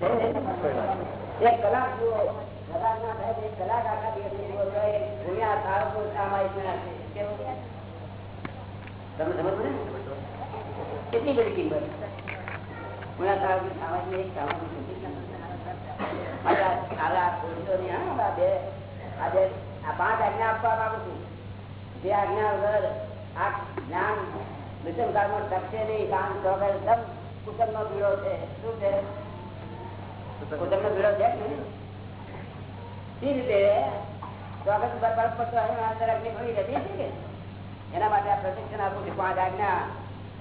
એક કલાક કેટલી બધી કિંમત જે આજ્ઞા વગર આ જ્ઞાન મિશન કાળમાં ટકશે નહીં ચોગર એકદમ કુટુંબ નો છે શું છે કુટુંબ નો પીળો છે કે નહીં? એ રીતે ચોગસ પર બરફ પડતો હોય એમાં અંદર અગ્નિ ભરી રહેતી છે કે એના માટે આ પ્રશિક્ષણ આપું છું પાંચ આજ્ઞા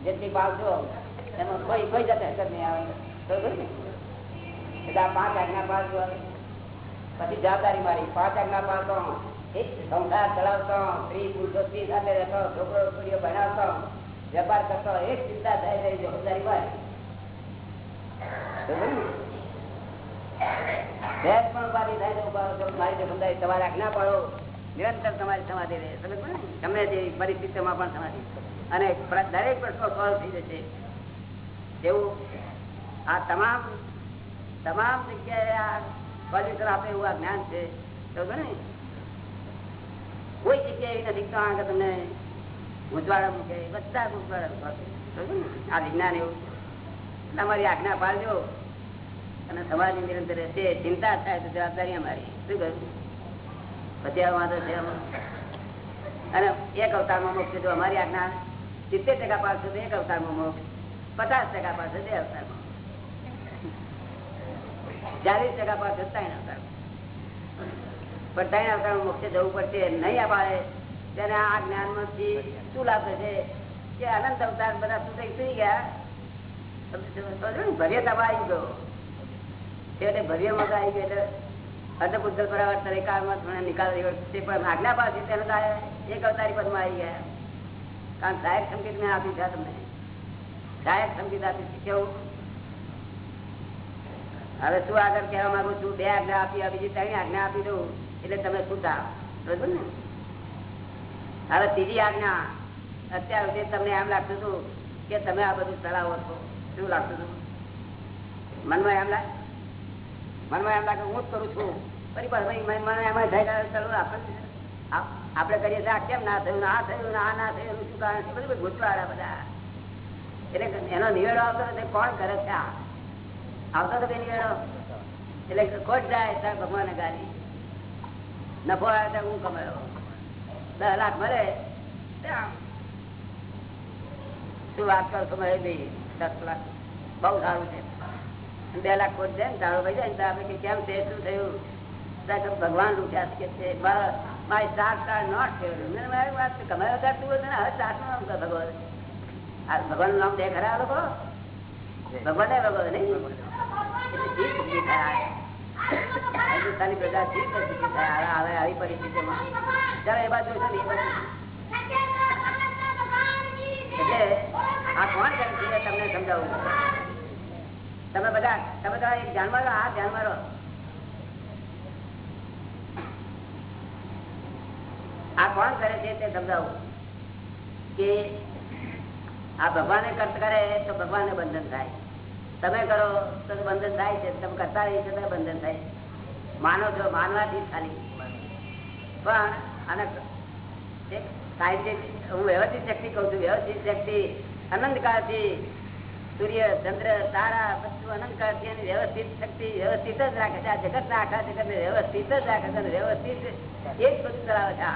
જેટલી પાવશો એમાં કોઈ કોઈ જાતે હરકત નહીં આવે બરોબર ને એટલે આ પાંચ આજ્ઞા પાડજો પછી જવાબદારી મારી પાંચ આજ્ઞા પાડતો એક સંસાર ચલાવતો સ્ત્રી પુરુષો સ્ત્રી સાથે રહેતો છોકરો છોકરીઓ ભણાવતો, વેપાર કરતો, એક ચિંતા થાય રહી જવાબદારી મારી। તમામ જગ્યાએ આ સોલ્યુશન આપે એવું આ જ્ઞાન છે. સમજો ને કોઈ જગ્યાએ એવી નથી આગળ તમને ગૂંચવાડા મૂકે, બધા ને? આ વિજ્ઞાન એવું તમારી આજ્ઞા પાડજો. અને સમાજની નિરંતર રહેશે, ચિંતા થાય તો જવાબદારી અમારી. શું કહ્યું? પછી વાંધો છે અને એક અવતારમાં મોક્ષ જો અમારી આજ્ઞા સિત્તેર ટકા તો એક અવતારમાં મોક્ષ. પચાસ ટકા પાડશો બે અવતારમાં ચાલીસ ટકા પાડશો ત્રણ અવતાર પણ ત્રણ અવતારમાં મોક્ષે જવું પડશે, નહીં અપાડે, તેને આ જ્ઞાનમાંથી શું લાભ થશે? કે અનંત અવતાર બધા શું થઈ ગયા. તબા આવી ગયો. એટલે ભવ્ય મત આવી ગયો એટલે અર્ધપુત્ર રહ્યો તે પણ આજ્ઞા તેને એક અવતારી પદમાં આવી ગયા. કારણ સહાયક સંકેત મેં આપી છે તમને. સંકેત આપી છે. હવે શું આગળ કહેવા માંગુ છું? બે આજ્ઞા આપી, આ બીજી ત્રણ આજ્ઞા આપી દઉં. એટલે તમે છૂટા બરોબર ને? હવે ત્રીજી આજ્ઞા. અત્યાર સુધી તમને એમ લાગતું હતું કે તમે આ બધું ચલાવો છો. શું લાગતું હતું? મનમાં એમ લાગે મનમાં એમ લાગે હું જ કરું છું. ફરી પાછું મને એમાં થાય આપણે કરીએ છીએ આ કેમ ના થયું આ થયું આ ના થયું શું કારણ છે? બધું ગૂંચવાડા બધા. એટલે એનો નિવેડો આવતો નથી કોણ કરે છે આવતો તો કઈ નિવેડો? એટલે ખોટ જાય ત્યારે ભગવાને ગાડી નફો આવે તો હું કમાયો? દસ લાખ મળે? શું વાત કરો તમે દસ લાખ. બહુ સારું છે. બે લાખ કોટ જાય ને દાડો ભાઈ જાય ને કે કેમ છે, શું થયું? ભગવાન લૂટ્યા કે છે. મારી ચાર ચાર નોટ મેં મારી વાત તમારે કમાયો હોય ને, હવે ચારનું નામ ભગવાન. આ ભગવાનનું નામ દે ખરા લોકો ભગવાન ભગવાન, નહીં? હિન્દુસ્તાની પ્રજા જીત સુખી હવે આવી પરિસ્થિતિમાં. ચાલો, એ બાજુ છે ને એટલે આ કોણ કરે તમને સમજાવું. તમે બધા તમે બધા એક ધ્યાનમાં રહો, આ ધ્યાનમાં રહો. આ કોણ કરે છે તે સમજાવું? કે આ ભગવાને કર્ત કરે તો ભગવાનને બંધન થાય. તમે કરો તો બંધન થાય છે. તમે કરતા રહી છે બંધન થાય માનો છો, માનવાથી ખાલી. પણ અને સાહિત્ય હું વ્યવસ્થિત શક્તિ કહું છું, વ્યવસ્થિત શક્તિ અનંત કાળથી સૂર્ય ચંદ્ર તારા બધું અનંતકાર છે એની વ્યવસ્થિત શક્તિ વ્યવસ્થિત જ રાખે છે. આ જગત ના આખા જગત ને વ્યવસ્થિત જ રાખે છે વ્યવસ્થિત એ જ બધું ચલાવે છે.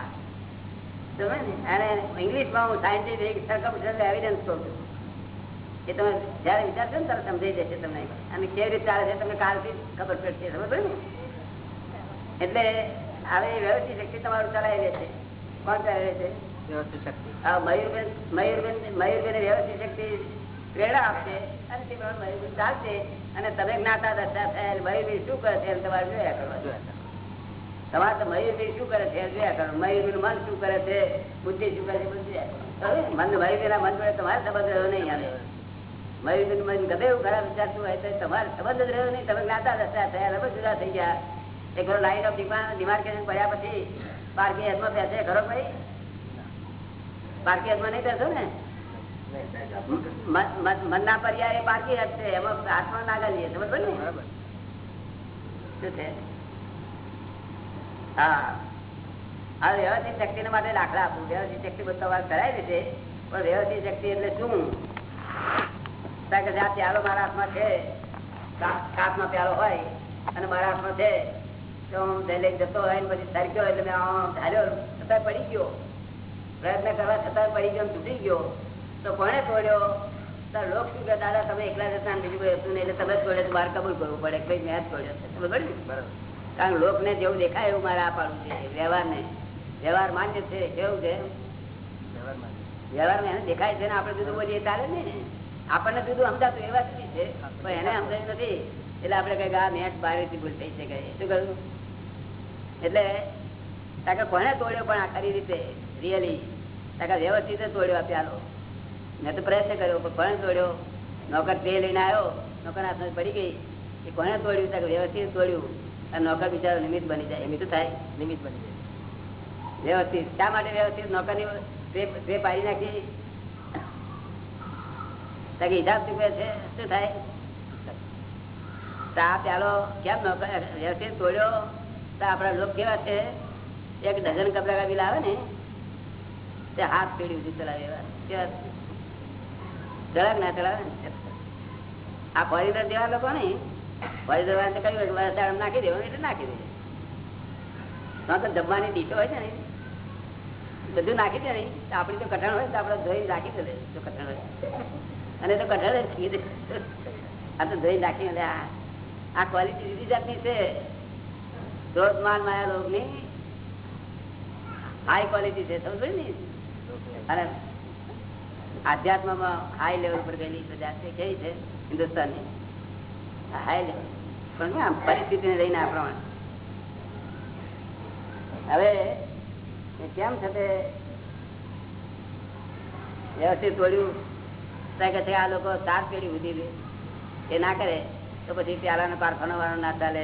તમે અને ઇંગ્લિશમાં હું સાયન્ટિફિક સરકમ એવિડન્સ કહું છું. એ તમે જયારે વિચારશો ને ત્યારે સમજાઈ જશે તમને. અને કેવી રીતે ચાલે છે તમને કાલથી ખબર પડશે. ખબર પડે ને? એટલે હવે વ્યવસ્થિત શક્તિ તમારું ચલાવી લે છે. કોણ ચલાવી લે છે? વ્યવસ્થિત શક્તિ. આ મયુરબેન મયુરબેન મયુરબેન વ્યવસ્થિત શક્તિ પ્રેરણા આપશે, અને તે પ્રમાણે મયુરબેન ચાલશે અને તમે જ્ઞાતા દશા થયેલ એટલે શું કરે છે તમારે જોયા કરવા તમારે તો મયુરબેન શું કરે છે જોયા કરો મયુરબેન મન શું કરે છે, બુદ્ધિ શું કરે છે, બધું જોયા. મન મન જોડે તમારે સંબંધ રહ્યો નહીં આવે મયુરબેન મન ગમે એવું ખરાબ વિચારતું હોય તો તમારે સંબંધ રહ્યો નહીં. તમે જ્ઞાતા દશા થયા રમત જુદા થઈ ગયા. એક લાઈન ઓફ ડિમાર્કેશન પડ્યા પછી પારકી હેદમાં બેસે ખરો ભાઈ પારકી હેદમાં નહીં બેસો ને? મનના પર્યાય બાકી હશે છે એમાં આત્મા ના ગણીએ સમજ ને? શું છે? હા. આ વ્યવસ્થિત શક્તિ માટે દાખલા આપું. વ્યવસ્થિત શક્તિ બધો કરાય છે પણ વ્યવસ્થિત શક્તિ એટલે શું? કે આ પ્યાલો મારા હાથમાં છે નો પ્યાલો હોય અને મારા હાથમાં છે તો હું લઈ જતો હોય ને પછી સરક્યો એટલે મેં ધાર્યો છતાં પડી ગયો. પ્રયત્ન કરવા છતાં પડી ગયો તૂટી ગયો. તો કોને તોડ્યો લોક શું કે દાદા તમે એકલા જતા બીજું કોઈ હતું નહીં. એટલે તમે તોડે બહાર કબૂલ કરવું પડે કઈ મેં જ તોડ્યો છે. બરોબર ને બરોબર. કારણ લોક જેવું દેખાય એવું મારે આ પાડવું છે. વ્યવહાર વ્યવહાર માન્ય છે. કેવું છે? વ્યવહાર એને દેખાય છે ને આપણે જુદું બોલીએ ચાલે ને. આપણને જુદું સમજાતું એવા સુધી છે. પણ એને સમજાયું નથી. એટલે આપણે કઈ આ મેચ બારેથી ભૂલ થઈ છે કઈ શું કહ્યું? એટલે તાકે કોને તોડ્યો પણ આ ખરી રીતે. રિયલી તાકે વ્યવસ્થિત તોડ્યો આ પ્યાલો. મેં તો પ્રયત્ન કર્યો, પણ તોડ્યો? નોકર તે લઈને આવ્યો, નોકર હાથમાં પડી ગઈ. એ કોને તોડ્યું? ત્યાં વ્યવસ્થિત તોડ્યું. અને નોકર બિચારો નિમિત્ત બની જાય. એમ તો થાય, નિમિત્ત બની જાય. વ્યવસ્થિત. શા માટે વ્યવસ્થિત? નોકરની તે પાડી નાખી. ત્યાં હિસાબ ચૂકવે છે? શું થાય? આ પ્યાલો કેમ નોકર વ્યવસ્થિત તોડ્યો? તો આપણા લોક કેવા છે? એક ડઝન કપડા કાપી લાવે ને, તે હાથ પીડી ચલાવે એવા. ચલાવે ના ચડાવે આ પરિદર જેવા લોકો ને પરિદર વાળા કહ્યું નાખી દેવાનું એટલે નાખી દે. તો જમવાની ડીટો હોય છે ને. બધું નાખી દે ને આપડી તો કઠણ હોય તો આપડે ધોઈ નાખી દે. તો કઠણ હોય? અને તો કઠણ જ આ તો ધોઈ નાખી દે આ ક્વોલિટી જુદી જાતની છે. ક્રોધમાન માયા લોકની હાઈ ક્વોલિટી છે. સમજ ને? અને આધ્યાત્મમાં હાઈ લેવલ પર ગયેલી પ્રજા છે કેવી છે? હિન્દુસ્તાનની હાઈ લેવલ પણ આમ પરિસ્થિતિ ને લઈને આ પ્રમાણે. હવે કેમ થશે વ્યવસ્થિત તોડ્યું કે છે આ લોકો સાત પેઢી ઉધી એ ના કરે, તો પછી પ્યાલાનો કારખાનો વાળો ના ચાલે,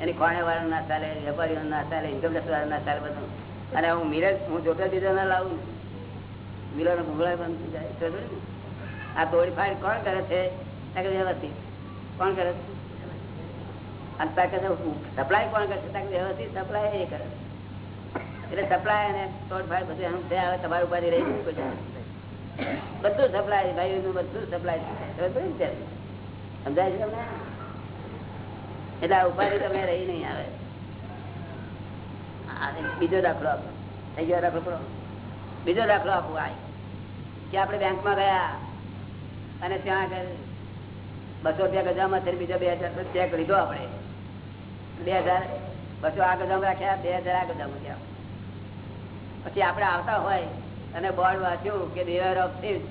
એની ખોણે વાળો ના ચાલે વેપારીઓ ના ચાલે ઇન્કમટેક્સ વાળો ના ચાલે બધું. અને હું મિરજ હું જોતો દીધો ના લાવું મિરર ભૂગળા બંધ જાય. આ તોડી કોણ કરે છે? વ્યવસ્થિત. કોણ કરે છે? સપ્લાય કોણ કરશે? છે વ્યવસ્થિત સપ્લાય એ કરે. એટલે સપ્લાય અને તોડફાડ બધું એનું થયા આવે તમારી ઉપાધિ રહી બધું સપ્લાય ભાઈ નું બધું સપ્લાય સમજાય છે તમને? એટલે આ ઉપાધિ તમે રહી નહીં આવે. બીજો દાખલો આપો. થઈ ગયો દાખલો બીજો દાખલો આપો આ. કે આપણે બેંકમાં ગયા અને ત્યાં આગળ બસો રૂપિયા ગજામાં બીજો બે હજાર ચેક લીધો આપણે. બે હજાર, બસો આ ગજામાં રાખ્યા, બે હજાર આ ગજામાં ગયા પછી આપણે આવતા હોય અને બોર્ડ વાંચ્યું કે દેવર ઓફ સીટ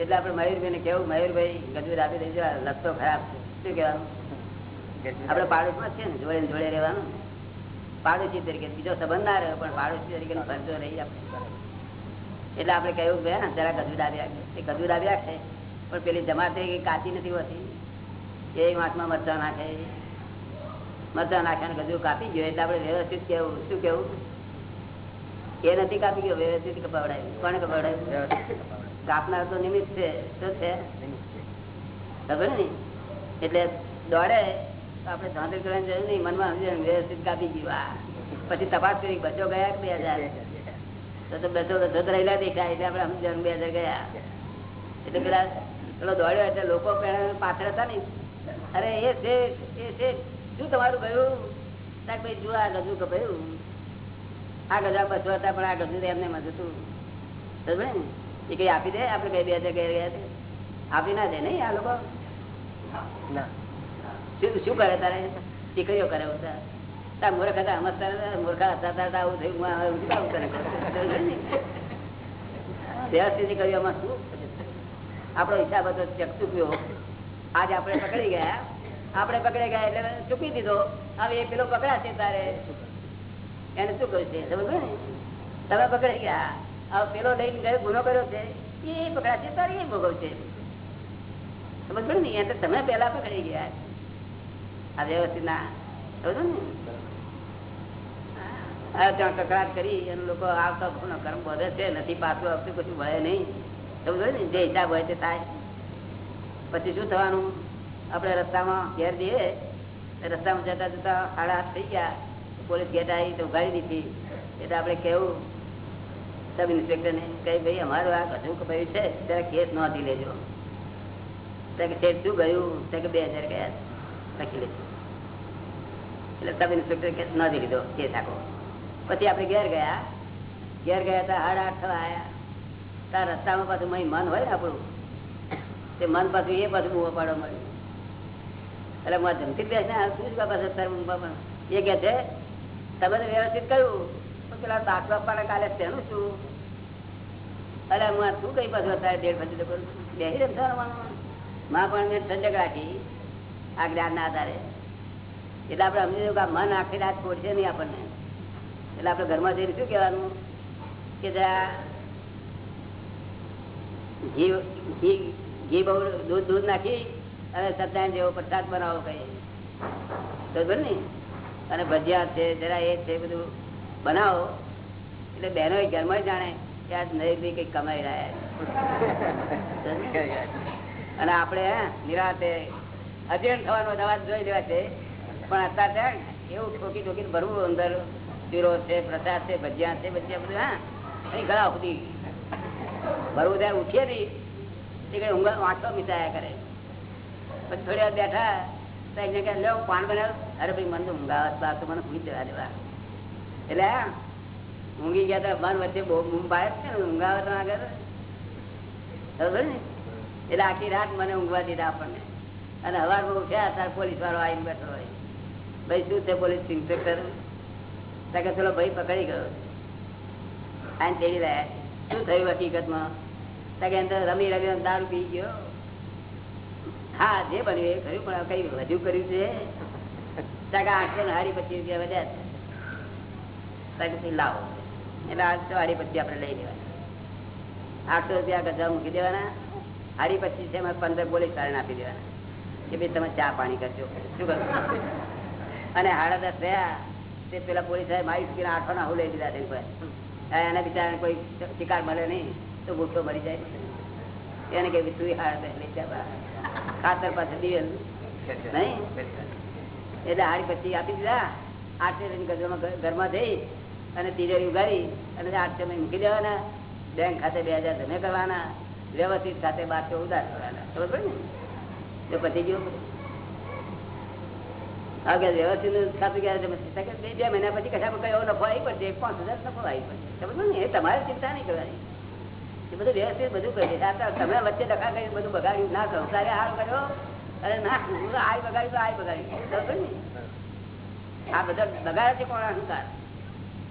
એટલે આપણે મયુરભાઈ ને કેવું મયુરભાઈ ગજવીર આપી દેજો લખતો ખરાબ છે. શું કહેવાનું? આપડે પાડોશમાં છે ને, જોડે જોડે રહેવાનું પાડોશી તરીકે, બીજો સંબંધ ના રહ્યો, પણ પાડોશી તરીકે ફરજો રહી એટલે આપણે કહ્યું કે જરા ગજુ દાબી એ ગજુ દાબી રાખે પણ પેલી જમાતે કાચી નથી હોતી. એ વાંચમાં મરચા નાખે. મરચા નાખે ગજુ કાપી ગયો. એટલે આપણે વ્યવસ્થિત કેવું, શું કેવું? એ નથી કાપી ગયો, વ્યવસ્થિત કપાવડાયું. કોને કપાવડાયું? કાપનાર તો નિમિત્ત છે. શું છે? ખબર ને એટલે દોડે આપડે ધાંધર કરવાની જરૂર નહીં. મનમાં વ્યવસ્થિત કાપી ગયું. પછી તપાસ કરી બચો ગયા બે હજાર? તો બધો બસો રહેલા દેખાય એટલે આપડે સમજણ બે હજાર ગયા. એટલે પેલા પેલો દોડ્યો એટલે લોકો પાછળ હતા ને. અરે એ છે એ છે. શું તમારું ગયું? ભાઈ જુઓ આ ગજુ કપાયું આ ગજા બસો હતા પણ આ ગજુ એમને મત હતું. સમજે ને? એ કઈ આપી દે? આપડે કઈ બે હજાર ગયા ગયા આપી ના દે નહીં આ લોકો? ના. શું કરે તારે? દીકરીઓ કરે તાર મૂર્ખ હતા સમજતા મૂર્ખા હતા તાર આવું થયું કર્યું દીકરીઓમાં શું? આપણો હિસાબ હતો ચૂક્યો. આજ આપણે પકડી ગયા. આપણે પકડી ગયા એટલે ચૂકી દીધો. હવે એ પેલો પકડાશે તારે. એને શું કહ્યું છે? સમજ ને? તમે પકડી ગયા. હવે પેલો લઈને ગુનો કર્યો છે. એ પકડાશે તારે એ ભોગવશે સમજ ને? એટલે તમે પેલા પકડી ગયા. આ વ્યવસ્થિત ના. સમજો ને? ત્યાં કકડાટ કરી અને લોકો આવતા કર્મ બધે છે, નથી પાછું આવતું કશું ભય નહીં. સમજો ને, જે હિસાબ હોય તે થાય. પછી શું થવાનું? આપણે રસ્તામાં ઘેર જઈએ, રસ્તામાં જતા જતા સાડા આઠ થઈ ગયા પોલીસ ગેટ આવી તો ઉઘાડી દીધી. એટલે આપણે કેવું સબ ઇન્સ્પેક્ટર ને કઈ ભાઈ, અમારું આ કશું ભાઈ છે? ત્યારે કેસ નોંધી લેજો. ત્યાં કે શેઠ શું ગયું? ત્યાં કે બે હજાર ગયા લખી લેજો. એટલે સબ ઇન્સ્પેક્ટર કેસ નોંધી લીધો કેસ આખો. પછી આપણે ઘેર ગયા. ઘેર ગયા હતા હાડ આઠ આવ્યા તાર રસ્તામાં પાછું મય મન હોય ને આપણું. તે મન પાછું એ પાછું બુવા પાડો મળ્યું. એટલે મારે ધમકી બેસ જ બાપા સત્તર પણ એ કે છે, તમે વ્યવસ્થિત કહ્યું પેલા દાખલો આપવાના કાલે તેનું શું અરે હું શું કઈ પાછું અત્યારે દેડ પછી તો બેસી રમવાનું માં પણ મેં ઠંડક રાખી. આ જ્ઞાનના આધારે. એટલે આપણે સમજી કે મન આખી રાત છોડશે નહીં આપણને. એટલે આપણે ઘરમાં જઈને શું કહેવાનું? કે ઘી ઘી ઘી બહુ દૂધ દૂધ નાખી અને સત્યાન જેવો પ્રસાદ બનાવો કઈ બરોબર ને અને ભજીયા છે, જરા એ છે, બધું બનાવો. એટલે બહેનો ઘરમાં જાણે કે આજ નહીં બી કઈ કમાઈ રહ્યા અને આપણે નિરાતે અધ્યયન થવાનો અવાજ જોઈ લેવા છે. પણ અત્યારે એવું ઠોકી ઠોકીને ભરવું અંદર. ચીરો છે, પ્રસાદ છે, ભજીયા છે, ભજીયા બધું, હા. અહીં ગળા સુધી. ભરવું ત્યારે ઉઠીએ નહીં તે કઈ ઊંઘ વાંચો મિસાયા કરે. પછી થોડી વાર બેઠા, તો એને કહે લે પાન બનાવ અરે ભાઈ, મને તો ઊંઘાવત બાર તો મને ભૂલી દેવા દેવા એટલે ઊંઘી ગયા તો મન વચ્ચે બહુ બહાર છે ને ઊંઘાવત ના આગળ. બરોબર ને? એટલે આખી રાત મને ઊંઘવા દીધા આપણને. અને હવારમાં ઉઠ્યા ત્યારે પોલીસ વાળો આવીને બેઠો હોય. ભાઈ, શું છે પોલીસ, ઇન્સ્પેક્ટર? કે ચલો ભાઈ, પકડી ગયો. આને તેડી રહ્યા શું થયું હકીકતમાં? કે અંદર રમી રમી દારૂ પી ગયો. હા, જે બન્યું એ કર્યું, પણ કઈ વધુ કર્યું છે? ત્યાં આઠસો ને હારી પચીસ રૂપિયા વધ્યા ત્યાં પછી લાવો. એટલે આઠસો હારી પચીસ આપણે લઈ લેવાના. આઠસો રૂપિયા ગજા મૂકી દેવાના. હારી પચીસ એમાં પંદર પોલીસ કારણ આપી દેવાના. કે ભાઈ, તમે ચા પાણી કરજો. શું કરવું અને હાડા દસ થયા. તે પેલા પોલીસ મારી આઠો ના લઈ લીધા પાસે એના બિચારા કોઈ શિકાર મળે નહીં, તો ભૂખો મરી જાય. એને કે તું હાડા દસ લઈ જા ખાતર પાસે દિવેલ. નહીં? એટલે હારી પછી આપી દીધા. આઠસો ઘરમાં જઈ અને તિજોરી ઉગારી અને આઠસો મૂકી દેવાના. બેંક ખાતે બે હજાર તમે કરવાના. વ્યવસ્થિત સાથે બારસો ઉધાર કરવાના. ખબર પડે ને? તો પછી ગયો આગળ વ્યવસ્થિત ખાતું ક્યારે તમે બે બે મહિના પછી કશામાં કયો નફો આવી પડશે? પાંચ હજાર નફો આવી પડશે. સમજો ને એ તમારે ચિંતા નહીં કરવાની. એ બધું વ્યવસ્થિત બધું કરી તમે વચ્ચે ડખા કરી બધું બગાડ્યું. ના, સંસારે હાર કર્યો. અરે ના આય બગાડ્યું તો આય બગાડ્યું. આ બધા બગાડે છે કોણ અહંકાર?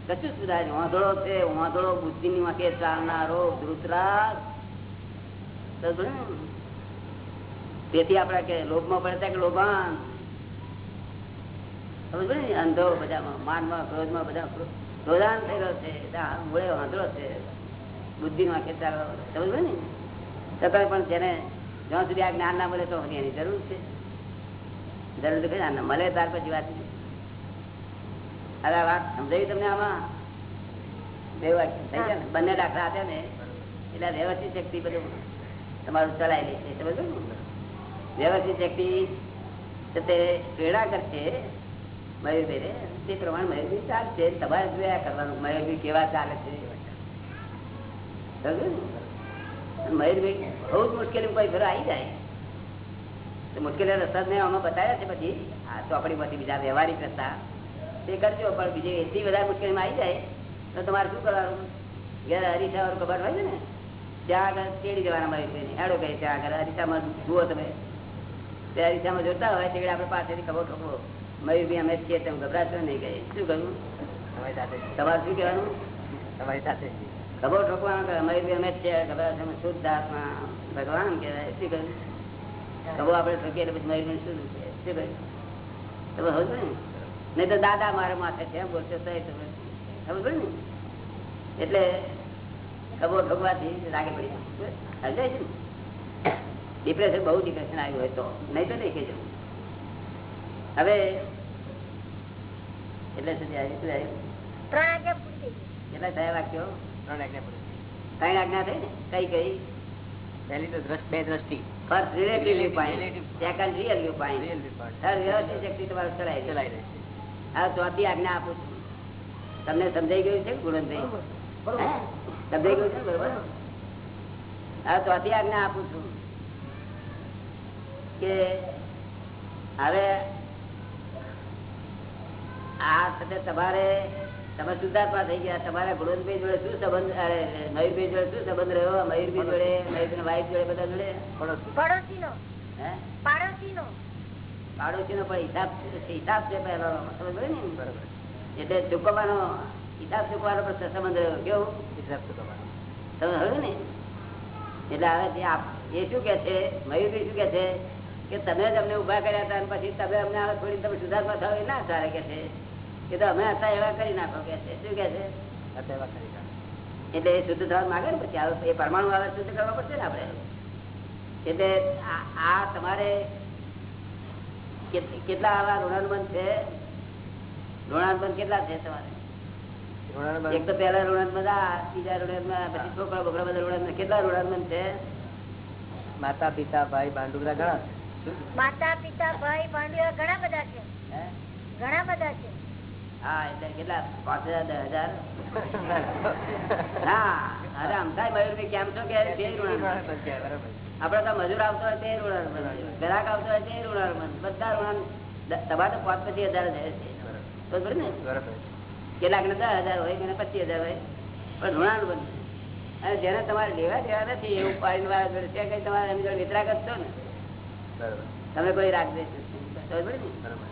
કશું સુધારે વાંધળો છે વાંધળો બુદ્ધિ ની વાંકે ચાલનારો ધૃતરાગ તેથી આપડે કે લોભમાં પડે કે લોભાન? સમજ ને? અંધો બધામાં માનમાં ક્રોધમાં બધા ક્રોધાન થયેલો છે મૂળે વાંધો છે બુદ્ધિ માં ખેતા સમજ ને છતાં પણ જેને જ્યાં સુધી આ જ્ઞાન ના મળે તો એની જરૂર છે. જરૂર તો કઈ મળે ત્યાર પછી વાત અરે વાત સમજાવી તમને આમાં? બે ને? બંને દાખલા હતા ને એટલે વ્યવસ્થિત શક્તિ બધું તમારું ચલાવી લે છે. સમજ ને? વ્યવસ્થિત શક્તિ તે પ્રેરણા કરશે મયુરભાઈ છે મયુરભાઈ બહુ જ બીજા વ્યવહારિક રસ્તા. તે કરજો, પણ બીજી એટલી વધારે મુશ્કેલીમાં આવી જાય, તો તમારે શું કરવાનું? ઘેર હરીસા ખબર હોય ને, ત્યાં આગળ તેડી દેવાના મયુરભાઈ એડો કહે ત્યાં આગળ. હરીસામાં જુઓ તમે. તે હરીસામાં જોતા હોય તે આપણે પાસેથી ખબર ઠોકો બી અમે છીએ તેમ ગભરાશો નહીં કહે શું કહ્યું? તમારે શું કહેવાનું? તમારી સાથે ખબર ઠોકવાનું મયુરભાઈ અમે જ છીએ ગભરાશો શુદ્ધ આત્મા ભગવાન કહેવાય. શું કહ્યું? ખબર આપણે ઠોકીએ એટલે પછી મયુર શું છે શું કહ્યું? તમે હોય ને? નહીં તો દાદા મારા માથે છે બોલશો તો તમે ખબર પડે ને? એટલે ખબર ઠોકવાથી લાગે પડી ને? ડિપ્રેશન બહુ ડિપ્રેશન આવ્યું હોય તો. નહીં તો નહીં કહેજો. હવે એટલે સુધી આવી શું આવ્યું ત્રણ આજ્ઞા પૂરી કેટલા થયા વાક્યો? ત્રણ આજ્ઞા પૂરી. ત્રણ આજ્ઞા થઈ ને? કઈ કઈ? પહેલી તો દ્રષ્ટિ બે દ્રષ્ટિ. First relative view point second real view. Third વ્યવસ્થિત શક્તિ તમારું ચલાય ચલાય રહે છે આ ચોથી આજ્ઞા આપું છું. તમને સમજાઈ ગયું છે? ગુણનભાઈ સમજાઈ ગયું છે? બરોબર. આ ચોથી આજ્ઞા આપું છું કે હવે આ સાથે તમારે તમે સુધાર્થમાં થઈ ગયા. તમારે ગુણવંતભાઈ જોડે શું સંબંધ અરે મયુરભાઈ જોડે શું સંબંધ રહ્યો? મયુરભાઈ જોડે મયુર વાઈફ જોડે બધા જોડે? પડોશી. નો પાડોશી નો પાડોશી નો પણ હિસાબ હિસાબ છે પહેલો સમજ ને બરોબર. એટલે ચૂકવવાનો હિસાબ ચૂકવાનો પણ સંબંધ રહ્યો. કેવો? હિસાબ ચૂકવવાનો. તમે હવે ને? એટલે હવે જે એ શું કે છે મયુરભાઈ શું કે છે? કે તમે જ અમને ઊભા કર્યા હતા અને પછી તમે અમને થોડી તમે સુધારમાં થાવ એ ના સારા કે છે? કે તો અમે હતા એવા કરી નાખો કે છે. શું કે છે? એવા કરી કાઢો. એટલે એ શુદ્ધ થવા માંગે ને પછી એ પરમાણુ આવે શુદ્ધ કરવા પડશે ને આપણે. એટલે આ તમારે કેટલા આવા ઋણાનુબંધ છે? ઋણાનુબંધ કેટલા છે તમારે? એક તો પેલા ઋણાનુબંધ આ બીજા ઋણાનુબંધ પછી છોકરા બોકરા બધા ઋણાનુબંધ. કેટલા ઋણાનુબંધ છે? માતા પિતા ભાઈ ભાંડુ બધા ઘણા. માતા પિતા ભાઈ ભાંડીઓ ઘણા બધા છે. ઘણા બધા છે. હા એટલે કેટલા? પાંચ હજાર દસ હજાર? ના અરે અમથાય મયુરભાઈ કેમ છો કે. આપડે તો મજૂર આવતો હોય તે ઋણાનુબંધ ગ્રાહક આવતો હોય તે ઋણાનુબંધ બધા ઋણાન તમારે તો પાંચ પચીસ હજાર જાય છે. બરોબર. બરોબર ને? બરોબર. કેટલાક ને દસ હજાર હોય કે પચીસ હજાર હોય. પણ ઋણાનુબંધ અને જેને તમારે લેવા દેવા નથી એવું પાણી વાળા ત્યાં કઈ તમારે એમ જોડે વિતરાગ જ છો ને. તમે કોઈ રાખ દે બરોબર ને? બરોબર.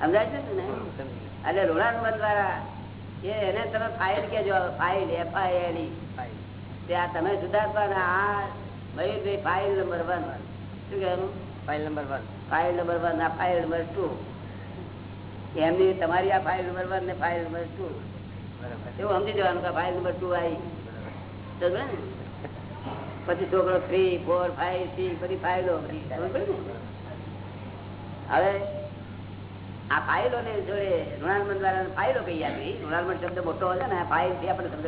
સમજાય છે ને એટલે ઋણાનુબંધ દ્વારા એને તમે ફાઇલ કેજો ફાઇલ એફઆઈએલ. તે આ તમે સુધારતા ને આ મયુરભાઈ ફાઇલ નંબર વન શું કહેવાનું? File number one file number one આ ફાઇલ નંબર ટુ એમની તમારી આ ફાઇલ નંબર વન ને ફાઇલ નંબર ટુ બરોબર. એવું સમજી જવાનું કે ફાઇલ નંબર ટુ આવી. ને? પછી છોકરો થ્રી ફોર ફાઈવ સિક્સ બધી ફાઇલો હવે આ ફાઇલો ને જોડે ઋણાલમન દ્વારા ફાઇલો કહી આપી. ઋણાલમન શબ્દ મોટો હોય ને ફાઇલથી આપણે શબ્દ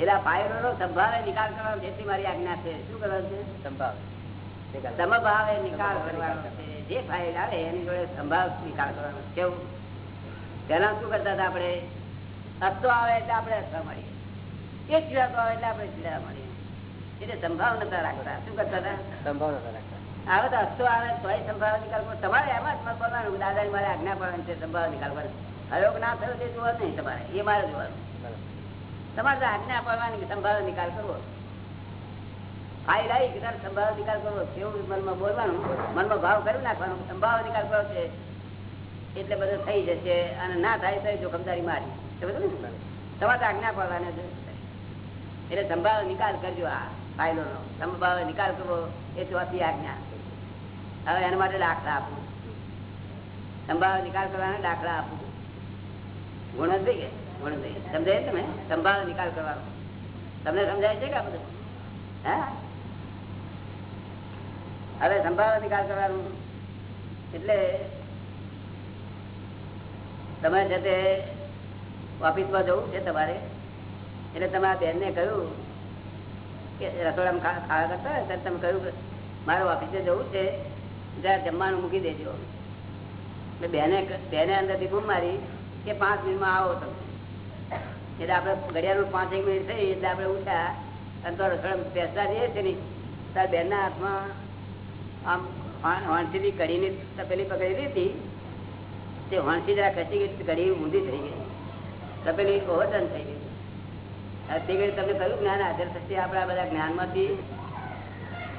એટલે આ ફાઇલો નો સંભાવે નિકાલ કરવાનો જેથી મારી આજ્ઞા છે. શું કરવાનું છે? સંભાવ. સમભાવે નિકાલ કરવાનો છે. જે ફાઇલ આવે એની જોડે સંભાવ નિકાલ કરવાનો કેવું? તેના શું કરતા હતા આપણે? સસ્તો આવે એટલે આપણે હસવા મળીએ. એ ચીડાતો આવે એટલે આપણે ચીડા મળીએ. એટલે સંભાવ નતા રાખતા. શું કરતા હતા? સંભાવ નતા રાખતા. આવે તો હસ્તો આવે તોય સંભાવ નિકાલ કરો તમારે એમાં જ મત બોલવાનું દાદા મારે આજ્ઞા પડવાની છે સંભાવ નિકાલ કરવાનો હયોગ ના થયો તે જોવાનું નહીં તમારે એ મારે જોવાનું તમારે તો આજ્ઞા પડવાની સંભાવ નિકાલ કરવો? ફાઇલ આવી કે સંભાવ નિકાલ કરવો? કેવું મનમાં બોલવાનું? મનમાં ભાવ કરી નાખવાનો? સંભાવ નિકાલ કરો છે એટલે બધું થઈ જશે અને ના થાય તો જોખમદારી મારી. તમારે આજ્ઞા પડવાની છે એટલે સંભાવ નિકાલ કરજો આ. ફાઇલો નો. સંભાવ નિકાલ કરવો, એ ચોથી આજ્ઞા હવે એના માટે દાખલા આપું. સંભાવ નિકાલ કરવાના દાખલા આપું. ગુણ થઈ ગયા ગુણ થઈ સમજાય તમે સંભાવ નિકાલ કરવાનો. તમને સમજાય છે કે આ બધું? હા? હવે સંભાવ નિકાલ કરવાનું એટલે તમે છે ઓફિસમાં જવું છે તમારે, એટલે તમે આ બેનને કહ્યું રસોડામાં ખાવા કરતા હોય ત્યારે તમે કહ્યું મારે ઓફિસે જવું છે, જરા જમવાનું મૂકી દેજો. એટલે બેને બેને અંદરથી બૂમ મારી કે પાંચ મિનિટમાં આવો તમે. એટલે આપણે ઘડિયાળનું પાંચ એક મિનિટ થઈ એટલે આપણે ઉઠ્યા. અને તો રસોડા બેસતા જઈએ છે ને. તાર બેનના હાથમાં આમ વાણસીથી કઢીને તપેલી પકડી હતી તે વાણસી જરા ખસી ગઈ કઢી ઊંધી થઈ ગઈ. તપેલી ઓવરટન થઈ ગઈ. તે ઘડી તમને કયું જ્ઞાન હાજર થશે? આપણા બધા જ્ઞાનમાંથી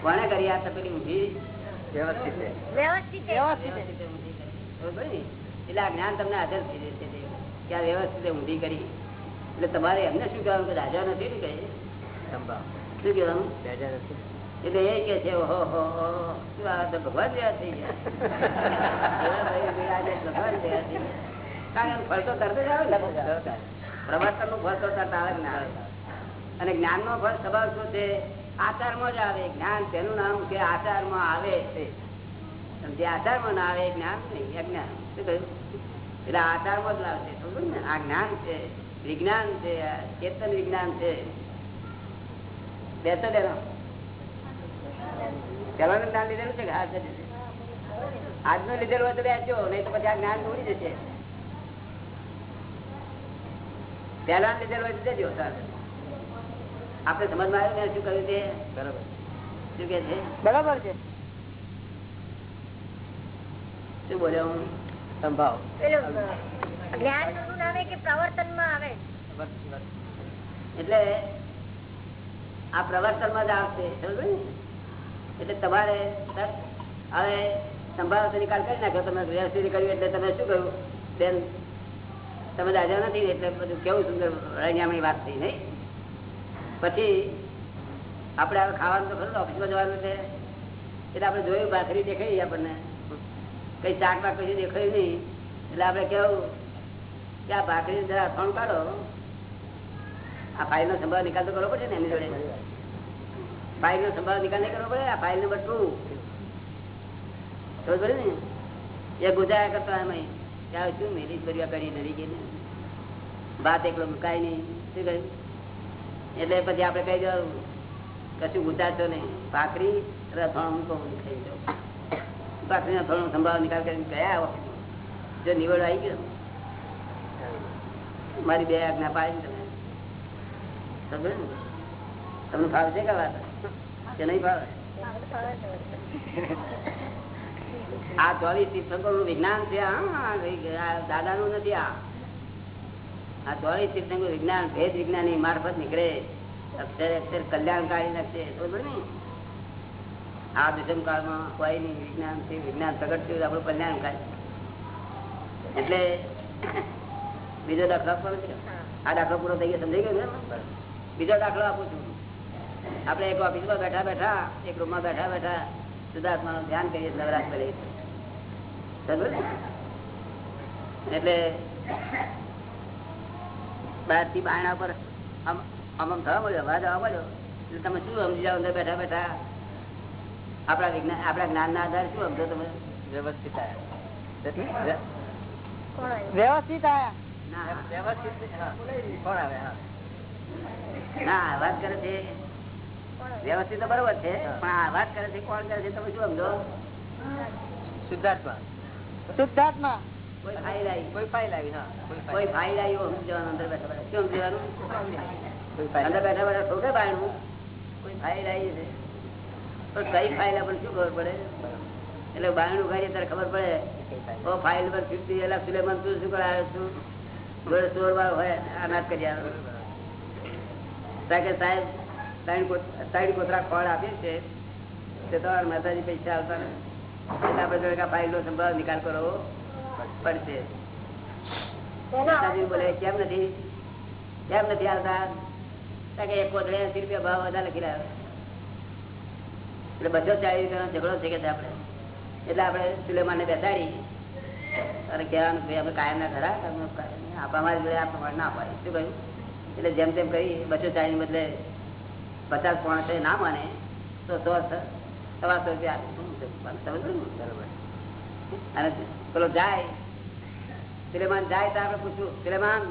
કોને કરી આ તપેલી ઊંધી? વ્યવસ્થિત? એટલે આ જ્ઞાન તમને હાજર થઈ જશે કે આ વ્યવસ્થિત ઊંધી કરી. એટલે તમારે એમને શું કહેવાનું? કે રાજા નથી ને કઈ શું કહેવાનું? એટલે એ કે છે ઓહો હો હો શું આ તો ભગવાન જેવા થઈ ગયા. ભગવાન જેવા થઈ ગયા. કારણ કે ફળ તો તરત જ આવે ને? પ્રવર્તનનું ફળ તો તારક ના આવે. અને જ્ઞાન નો ફળ સ્વભાવ શું છે? આચાર જ આવે. જ્ઞાન તેનું નામ છે આચારમાં આવે છે. જે આચારમાં ના આવે જ્ઞાન નહીં અજ્ઞાન. શું કહ્યું? એટલે આચારમાં જ લાવશે. સમજો ને? આ જ્ઞાન છે, વિજ્ઞાન છે ચેતન વિજ્ઞાન છે. બેસો બેનો. પેલાનું જ્ઞાન લીધેલું છે કે? આજનું લીધેલું હોય તો બેસજો નહીં તો પછી આ જ્ઞાન દોડી જશે. પેલા લીધેલો હોય તો જજો સારું. આપણે સમજમાં આવ્યું ને શું કહ્યું છે? બરાબર. શું કે છે? બરાબર છે. શું બોલ્યો હું? સંભાવ. એટલે કે પ્રવર્તનમાં આવે એટલે આ પ્રવર્તનમાં જ આવશે એટલે તમારે હવે સંભાવ નિકાલ કરી નાખ્યો. તમે વ્યવસ્થિત કર્યું એટલે તમે શું કહ્યું? બેન તમે દાદા નથી, એટલે બધું કેવું સુંદર રણિયામણી વાત થઈ, નહીં? પછી આપણે હવે ખાવાનું તો ખરું ઓફિસમાં જવાનું છે. એટલે આપણે જોયું, ભાખરી દેખાઈ આપણને. કઈ ચાક પાક કશું દેખાયું નહીં. એટલે આપણે કેવું કે આ ભાખરી જરા અથાણું કાઢો. આ ફાઇલ નો સંભાવ નિકાલ તો કરવો પડશે ને એમની જોડે. ફાઇલ નો સંભાવ નિકાલ નહીં કરવો પડે, આ ફાઇલ નંબર ટુ. ખબર પડે ને? એ ગુજરાયા કરતો એમ ત્યાં શું મેરી ભર્યા મુકાય નહીં. શું એટલે પછી આપણે કહી દઉં, કશું ગુજારશો નહીં. ભાખરી રથણ ખાઈ ભાખરી ના થોડો સંભાવ નિકાલ કરીને ગયા office જો નિવડ આવી ગયો. મારી બે આજ્ઞા પાડી તમે સમજો ને? તમને છે કે વાત? કે નહીં ભાવે આ ચોવીસ તીર્થંકરનું વિજ્ઞાન છે દાદા નું નથી, આ. આ તીર્થંકર વિજ્ઞાન, ભેદ વિજ્ઞાની મારફત નીકળે. અક્ષરે, અક્ષર કલ્યાણકારી નથી બરોબર ને? આ દુષ્મ કાળમાં કોઈ નહીં, વિજ્ઞાન છે, વિજ્ઞાન પ્રગટ થયું આપણું કલ્યાણકારી એટલે બીજો દાખલો આપવાનો આ દાખલો પૂરો થઈ ગયો, સમજાઈ ગયો ને? બીજો દાખલો આપું છું. આપણે એક ઓફિસમાં બેઠા બેઠા, એક રૂમમાં બેઠા બેઠા શુદ્ધાત્માનું ધ્યાન કરીએ નવરાશ કરીએ એટલે બહારથી બાયણા પર આમ આમ થવા મળ્યો અવાજ આવવા મળ્યો. એટલે તમે શું સમજી જાઓ અંદર બેઠા બેઠા? આપણા વિજ્ઞાન આપણા જ્ઞાનના આધારે શું સમજો તમે? વ્યવસ્થિત આવ્યા? વ્યવસ્થિત આયા. ના વ્યવસ્થિત કોણ આવે? ના વાત કરે છે. આવ્યું? વ્યવસ્થિત તો બરોબર છે પણ આ વાત કરે છે કોણ કરે છે તમે શું સમજો? શુદ્ધાત્મા શુદ્ધાત્મા કોઈ ફાઇલ આવી. કોઈ ફાઇલ આવી હા કોઈ કોઈ ફાઇલ આવી એવું સમજવાનું અંદર બેઠા બેઠા. શું સમજવાનું? અંદર ફાઇલ. બેઠા બેઠા ઠોકે બાયણું. કોઈ ફાઇલ આવી છે. પણ કઈ ફાઇલ આપણને શું ખબર પડે? એટલે બાયણું ખાઈએ ત્યારે ખબર પડે. ફાઇલ. પર ફિફ્ટી એલા સુલેમન તું શું કરે છું? જોડે સોળ વાર હોય અનાજ કરી આવ્યો. સાહેબ ત્રણ કોત- ત્રણ કોતરા ખોળ આપ્યું છે. તે તમારા માતાજી પૈસા આવતા નથી. એટલે જોડે કે આ ફાઇલનો સંભાવ નિકાલ કરવો પડશે. માતાજી બોલે કેમ નથી? કેમ નથી આવતા? કે એક કોતરે એસી રૂપિયા ભાવ વધારે લખી રહ્યો એટલે બસો ચાલીસ રૂપિયાનો ઝઘડો છે કે આપણે? એટલે આપણે સુલેમાનને બેસાડી. અને કહેવાનું ભાઈ અમે કાયમ ના ખરા તમે આપણા મારી જોડે આપણે ના પાડી શું કહ્યું? એટલે જેમ તેમ કરી બસો ચાલીસ બદલે પચાસ પોણા ના માને તો સો રૂપિયા પડી ને? બરોબર. અને પેલો જાય. સુલેમાન જાય તો આપણે પૂછ્યું સુલેમાન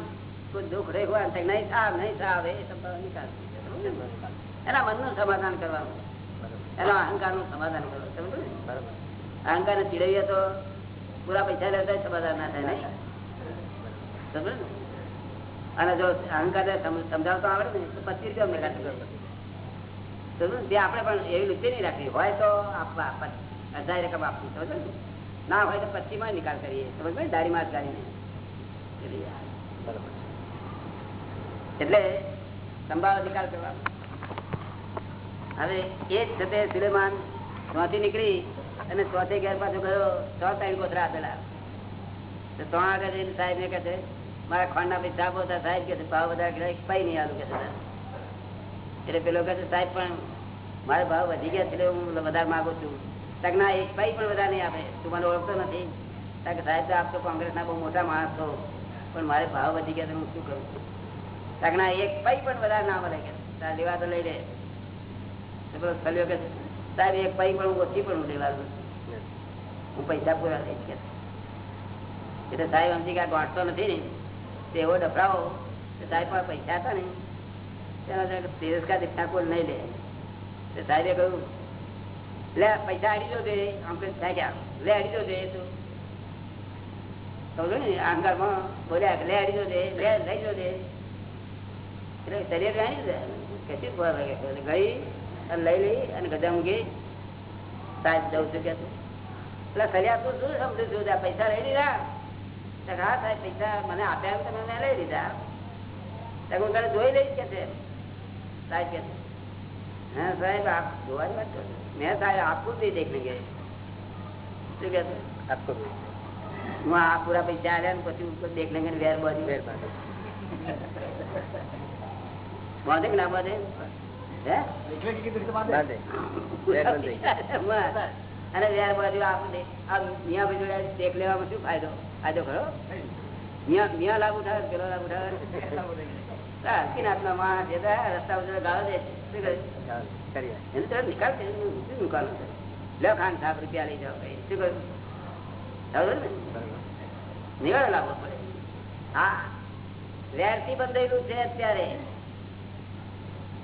કોઈ દુઃખ રહે હોય નહીં સાહેબ નહીં સાહેબ. એ નિકાલ એના મનનું સમાધાન કરવાનું. એના અહંકારનું સમાધાન કરવાનું. સમજો ને? અહંકાર ને ચીડવીએ તો પૂરા પૈસા લેતા સમાધાન ના થાય, નહીં? સમજો ને? અને જો અહંકાર ને સમ- સમજાવતો આવડે ને, તો પચીસ રૂપિયા ને? તે આપણે પણ એવી લુચી નહીં રાખવી. હોય તો આપવા આપવા. રકમ આપવી સમજ ને? ના હોય તો પચીસમાં નિકાલ કરીએ. સમજ ને? દાઢી માં ગાડીને એટલે સંભાવ નિકાલ કરવાનો. હવે એ જ છતે સુલેમાન ત્યાંથી નીકળી અને ચોથે ઘેર પાછો ગયો છ ત્રણ કોથરા આપેલા તો ત્રણ આગળ જઈને સાહેબ ને કહે છે, મારા ખોંડના પૈસા આપો તો સાહેબ કે છે ભાવ વધારે પૈ નહીં આવ્યું કે છે. એટલે પેલો કહે સાહેબ, પણ મારે ભાવ વધી ગયા એટલે હું વધારે માગું છું. તક ના એક ભાઈ પણ વધારે નહીં આપે, તું મને ઓળખતો નથી. કારણ કે, સાહેબ, તો આપ તો કોંગ્રેસના બહુ મોટા માણસ છો, પણ મારે ભાવ વધી ગયા તો હું શું કરું? તક ના એક ભાઈ પણ વધારે ના મળે. કે તારા લેવા તો લઈ લે. પેલો સલ્યો કે સાહેબ, એક ભાઈ પણ હું ઓછી પણ હું લેવા હું પૈસા પૂરા લઈશ કે એટલે સાહેબ સમજી કે, આ વાંચતો નથી ને, તો એવો ડફરાવો. સાહેબ, પણ પૈસા હતા ને. દીક્ષા નહીં લે. સાહેબે કહ્યું, લે, પૈસા અડી દો દે આમ કઈ થાય લે અડી દો દે તું ગઈ લઈ લઈ અને ગધા સાહેબ જવું કે એટલે સરિયા તું શું પૈસા લઈ લીધા. હા સાહેબ, પૈસા મને આપ્યા તમે મેં લઈ લીધા. હું તને જોઈ લઈશ કે છે સાહેબ કે છે. હા સાહેબ આપ જોવાની વાત કરો છો. મેં સાહેબ આપકું નહીં દેખને ગયે શું કે છે? આપકો ભી. હું આ પૂરા પૈસા આવ્યા ને પછી ઉપર દેખ લેંગે વેર બાજુ મહેરબાની. બાંધે કે ના બાંધે હે બાંધે. વેર બંધાઈ ગઈ. અને વ્યાર બાજુ આપણે આ મિયા ભાઈ જોડે દેખ લેવામાં શું ફાયદો ફાયદો ખરો મિયા મિયા લાભ ઉઠાવે પેલો લાભ ઉઠાવે હા, કાળ માણસ ચોથા રસ્તા ઉપર ગાળો દે છે. એનો તો નિકાલ કરી શું નિકાલ લ્યો ખાન સાહેબ રૂપિયા લઈ જાઓ ભાઈ. શું કહ્યું સમજો ને? નિવાડો લાવવો પડે. હા. વેરથી બંધાયેલું છે અત્યારે.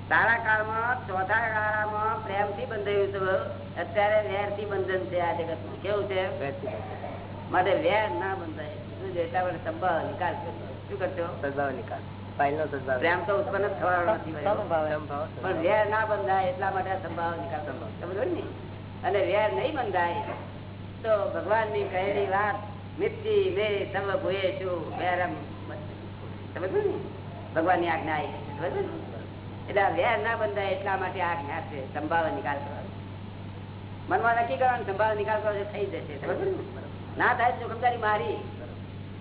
સારા કાળમાં ચોથા કાળમાં પ્રેમથી બંધાયું હતું અત્યારે વેરથી બંધન છે આ જગતમાં કેવું છે. માટે વેર ના બંધાય. શું જોઈતા સંભાવ નિકાલ કરજો શું કરજો સદભાવ નિકાલ. પ્રેમ તો ઉત્પન્ન થવાનો નથી. પણ વેર ના બંધાય એટલા માટે સંભાવ નિકાલ સંભાવ. સમજો ને? અને વેર નહીં બંધાય તો ભગવાનની કહેલી વાત મિત્તી મે સર્વ ભૂએ છું વેરમ સમજો ને ભગવાનની? આજ્ઞા આવી સમજો ને? એટલે વેર ના બંધાય એટલા માટે આ આજ્ઞા છે સંભાવ નિકાલ કરવાનો. મનમાં નક્કી કરવાનું સંભાવ નિકાલ કરવાનો થઈ જશે. સમજો ને? ના થાય તો મારી.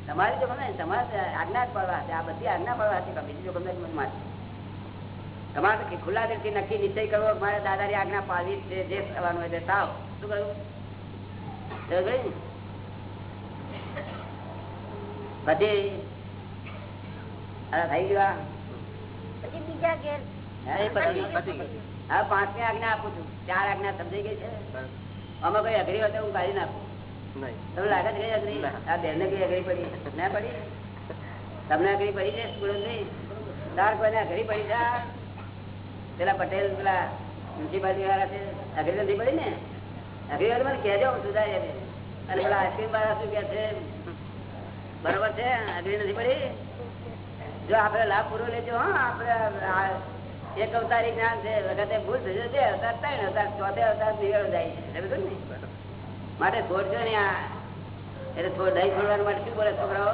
તમારી જોખમદારી તમારે આજ્ઞા જ પડવા છે. આ બધી આજ્ઞા પડવા છે બીજી જોખમદારી મને મનમાં તમારે ખુલ્લા દિલથી નક્કી નિશ્ચય કરવો કે મારે દાદાની આજ્ઞા પાડવી છે જે થવાનું હોય તે થાવ. શું કહ્યું? પછી? આ થઈ ગયો પછી બીજા ઘેર. હા પાંચમી આજ્ઞા આપું છું. ચાર આજ્ઞા સમજાઈ ગઈ છે? અમે કઈ અઘરી હોય તો હું કાઢી નાખું. તમને લાગે છે અઘરી? આ બેન ને કઈ અઘરી પડી? ના પડી? તમને અઘરી પડી છે સ્કૂલની તાર કોઈને અઘરી પડી છે? પેલા પટેલ પેલા મ્યુનિસિપાલિટી વાળા છે. અઘરી નથી પડી ને? અઘરી હોય મને કહેજો હું સુધારી અને પેલા આઈસ્ક્રીમ વાળા શું કે છે? બરોબર છે? અઘરી નથી પડી? જો આપડે લાભ પૂરો લેજો હા આપડે એક અવતારી જ્ઞાન છે. વખતે ભૂલ થઈ જશે અવતાર ત્રણ અવતાર ચોથે અવતાર નિવેડો જાય છે. ને? માટે છોડજો ને આ એટલે થોડું દહીં છોડવાનું માટે શું બોલે છોકરાઓ?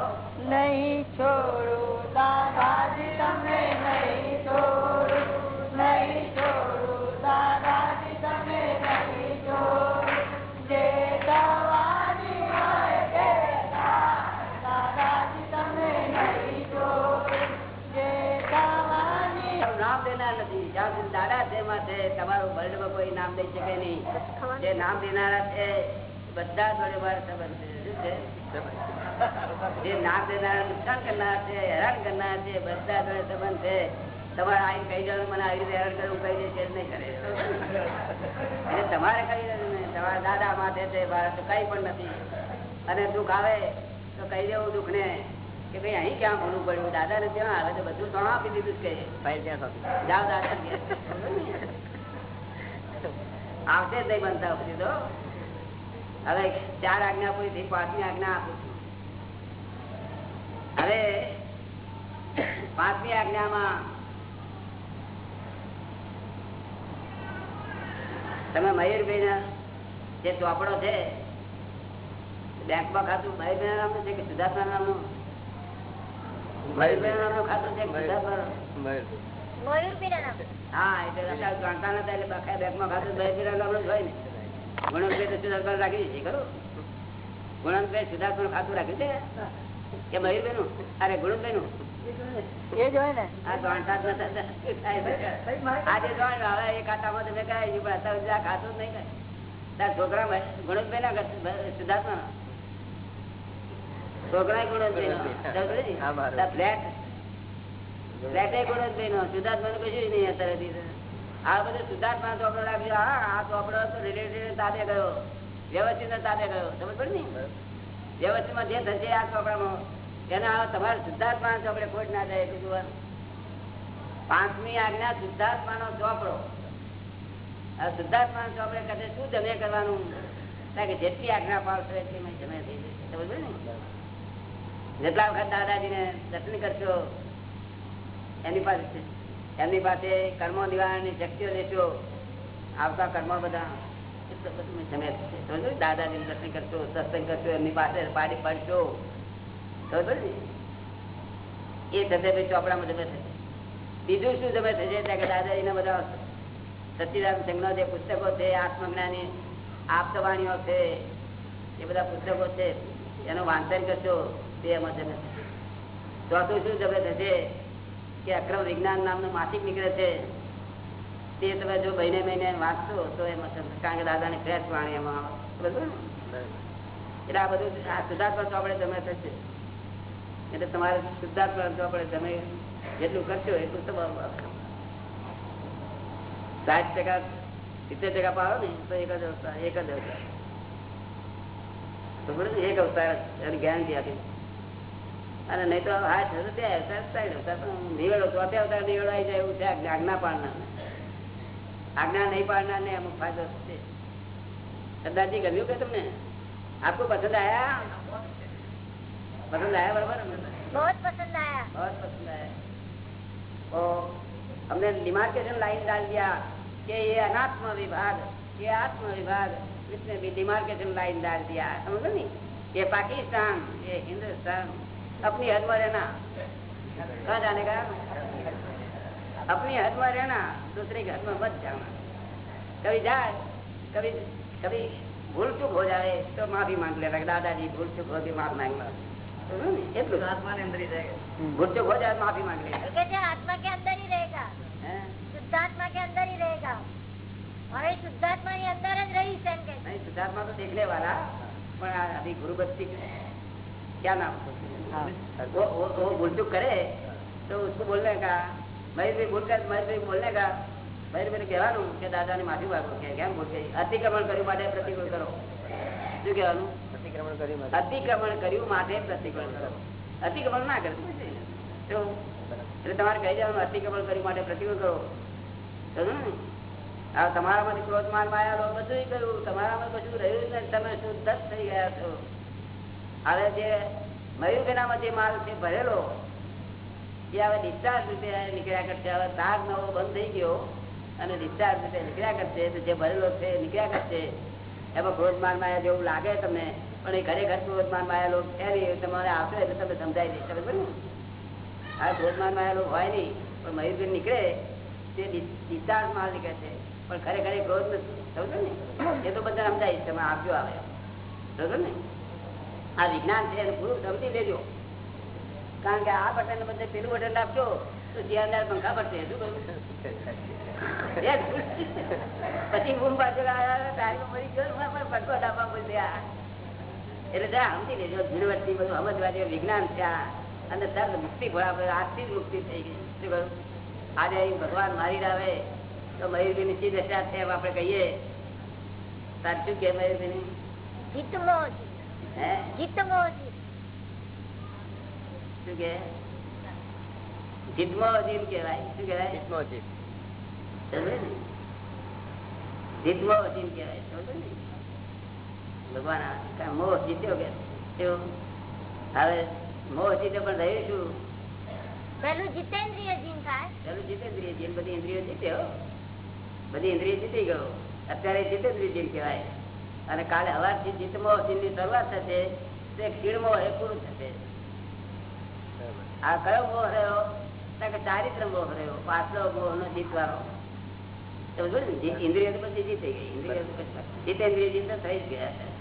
નહીં છોડું દાદાજી તમે નહીં છોડું નહીં છોડું દાદાજી તમે નહીં છોડું. જે દવાની હોય તે દાદાજી તમે નહીં છોડું. જે દવાની તમારું નામ દેનાર નથી. જ્યાં સુધી દાદા છે એમાં છે તમારું વર્લ્ડમાં કોઈ નામ દઈ શકે નહીં. જે નામ દેનારા છે બધા જોડે મારે સંબંધ છે? જે નામ દેનાર નુકસાન કરનાર છે હેરાન કરનાર છે બધા જોડે સંબંધ છે. તમારે આવીને કહી જવાનું મને આવી રીતે હેરાન કરવું કહી દેશે નહીં કરે. એટલે તમારે કહી દેવું તમારા દાદા માથે છે મારે તો કઈ પણ નથી. અને દુઃખ આવે તો કહી દેવું દુઃખ ને કે ભાઈ અહીં ક્યાં ભૂલું પડ્યું? દાદા ને ત્યાં આવે તો બધું ત્રણ આપી દીધું કે. ભાઈ ત્યાં જાઓ દાદા આવશે જ નહીં બનતા સુધી તો. હવે ચાર આજ્ઞા પૂરી થઈ પાંચમી આજ્ઞા આપું છું. હવે પાંચમી આજ્ઞામાં તમે મયુરભાઈ ના જે ચોપડો છે બેંકમાં ખાતું મયુરભાઈ નામનું છે કે સુધાર્થના નામનું મયુરભાઈ નામનું ખાતું છે મયુરભાઈ. હા એટલે જાણતા નતા એટલે બેંકમાં ખાતું મયુરભાઈ નામનું જ હોય ને. ગુણવંતભાઈ તો સુધાર્થમાં રાખી છે ખરું? ગુણવંતભાઈ સુધાર્થમાં ખાતું રાખ્યું છે? કે મયુરભાઈ નું. અરે ગુણવંતભાઈ છોકરા ગુણવંતભાઈ નું? કશું નહીં અત્યારે આ બધું સિદ્ધાર્થમાં ચોપડો રાખ્યો હા આ ચોપડો તો રિલેટેડ તાબે ગયો વ્યવસ્થિત તાબે ગયો. સમજ પડે ને? વ્યવસ્થિતમાં જે થશે આ ચોપડામાં એને તમારે શુદ્ધાત્મા ચોપડે ખોટ ના જાય એટલું જોવાનું. પાંચમી આજ્ઞા શુદ્ધાત્મા નો ચોપડો આ શુદ્ધાર્થ ચોપડે આપણે શું જમે કરવાનું. કારણ કે જેટલી આજ્ઞા પાડશો એટલી મેં જમે થઈ જશે. સમજ પડી ને? જેટલા વખત દાદાજીને દર્શન કરશો એની પાસે એમની પાસે કર્મો નિવારણની શક્તિઓ લેશો. આવતા કર્મો બધા દાદાજી? દર્શન કરશો, સત્સંગ કરશો, એમની પાસે પાડી પડશો. ને? એ થશે ભાઈ ચોપડામાં જમે થશે. બીજું શું જમે થશે? ત્યાં કે દાદાજીના બધા સચિદાન સંઘનો જે પુસ્તકો છે, આત્મજ્ઞાની, આપતવાણીઓ છે, એ બધા પુસ્તકો છે. એનું વાંચન કરશો, તે એમાં જમે થશે. ચોથું શું જમે થશે? કે અક્રમ વિજ્ઞાન નામનું માસિક નીકળે છે, તે તમે જો મહિને મહિને વાંચશો, તો એમાં કારણ કે દાદાને ફ્રેશ વાણી એમાં એટલે આ બધું આ આપણે તમે થશે. એટલે તમારે શુદ્ધાત્મા તો આપણે તમે જેટલું કરશો એટલું તમારું સાઠ ટકા, સિત્તેર ટકા પાડો ને, તો એક જ અવતાર, એક જ અવતાર? એક અવતાર એની ગેરંટી આપી અને નહીં તો હા છે તો બે અવતાર સાઈડ અવતાર પણ નિવેડો તો અત્યારે અવતાર નિવેડો આવી જાય એવું છે આજ્ઞા પાડનાર આજ્ઞા નહીં પાડનાર ને અમુક ફાયદો છે સરદારજી ગમ્યું કે તમને આપકો પસંદ આયા पसंद आया बराबर બહુ જ પસંદ આયા बहुत पसंद आया तो हमने डिमार्केशन लाइन डाल दिया कि ये अनात्म विभाग ये आत्म विभाग इसमें भी डिमार्केशन लाइन डाल दिया समझो नहीं ये पाकिस्तान ये हिंदुस्तान अपनी हद में रहना कहाँ जाने का? अपनी हद में रहना दूसरे के हद में मत जाना। कभी जाए कभी कभी भूल चूक हो जाए तो माँ भी मांग लेना दादाजी भूल चूक होगी माफ़ मांगना तो- आत्मा के अंदर ही रहेगा। हम्म, भूल चूक हो जाए माफ़ी मांग लेना। आत्मा के अंदर ही रहेगा? शुद्धात्मा के अंदर ही रहेगा। और शुद्धात्मा अंदर रही नहीं शुद्धात्मा तो देखने वाला पर अभी गुरु बस्ती क्या नाम हाँ। वो वो, वो भूल चूक करे तो उसको बोलने का महेश भाई भूल कर महेश भाई बोलने का મહેશ ભાઈ કહેવાનું કે દાદા ની માફી માંગો કે કેમ ભૂલ ગઈ અતિક્રમણ કર્યું માટે પ્રતિક્રમણ કરો શું કહેવાનું અતિક્રમણ કર્યું મારે. અતિક્રમણ કર્યું માટે પ્રતિક્રમણ કરો અતિક્રમણ ના કરવું તો એટલે તમારે કહી જવાનું અતિક્રમણ કર્યું માટે પ્રતિક્રમણ કરો સમજો ને? આ તમારામાંથી ક્રોધ માન માયા લોભ બધું કર્યું તમારામાં કશું રહ્યું જ નથી તમે શુદ્ધ જ થઈ ગયા છો હવે જે મયુરભેનામાં જે માલ છે ભરેલો, એ હવે ડિસ્ચાર્જ રૂપે નીકળ્યા કરશે. હવે તાગ નવો બંધ થઈ ગયો અને ડિસ્ચાર્જ રૂપે નીકળ્યા કરશે. જે ભરેલો છે નીકળ્યા કરશે. એમાં ક્રોધમાન માયા જેવું લાગે તમને, પણ એ ખરેખર ક્રોધમાન માયા લોક છે નહીં. તમારે આવશે એટલે તમે સમજાય નહીં. તમે ને? આ ક્રોધમાન માયા હોય નહીં, પણ મયુરભેન નીકળે તે ડિસ્ચાર્જ માલ નીકળે છે. પણ ખરેખર ક્રોધ નથી. સમજો ને? એ તો બધા સમજાય તમે આપ્યો આવે. સમજો ને? આ વિજ્ઞાન છે એને પૂરું સમજી લેજો. કારણ કે આ બટન ને બદલે પેલું બટન આપજો તો જીવનદાર પંખા પડશે, શું. પછી બૂમ પાછળ આવ્યા ટાઈમ ગયો પણ પંખો ડાબા એટલે ત્યાં સમજી લેજો ઝીણવટથી બધું સમજવા જેવું વિજ્ઞાન છે અને તરત મુક્તિ ભરા આજથી જ મુક્તિ થઈ ગઈ. શું કરું આજે ભગવાન મારી આવે, તો મયુરભી ની ચીજ એમ આપણે કહીએ. તાર શું કે મયુરભી હે જીતમો શું કે જીતમો શું ભગવાન મોહ જીત્યો કે હવે મોહ જીતો પણ રહ્યું છું પેલું જીતેન્દ્રિય જીન થાય પેલું જીતેન્દ્રિય જીન બધી ઇન્દ્રિયો જીત્યો બધી ઇન્દ્રિય જીતી ગયો અત્યારે જીતેન્દ્રિય જીન કહેવાય અને કાલે હવારથી જીતમો ની શરૂઆત થશે, તે ક્ષીણમો એ પૂરું થશે. આ કયો મોહ રહ્યો? ચારિત્ર મોહ રહ્યો, પાછલો મોહ નો જીતવાનો. ને? ઇન્દ્રિય પછી જીતી ગઈ ઇન્દ્રિય જીતેન્દ્રિય જીત થઈ જ ગયા છે.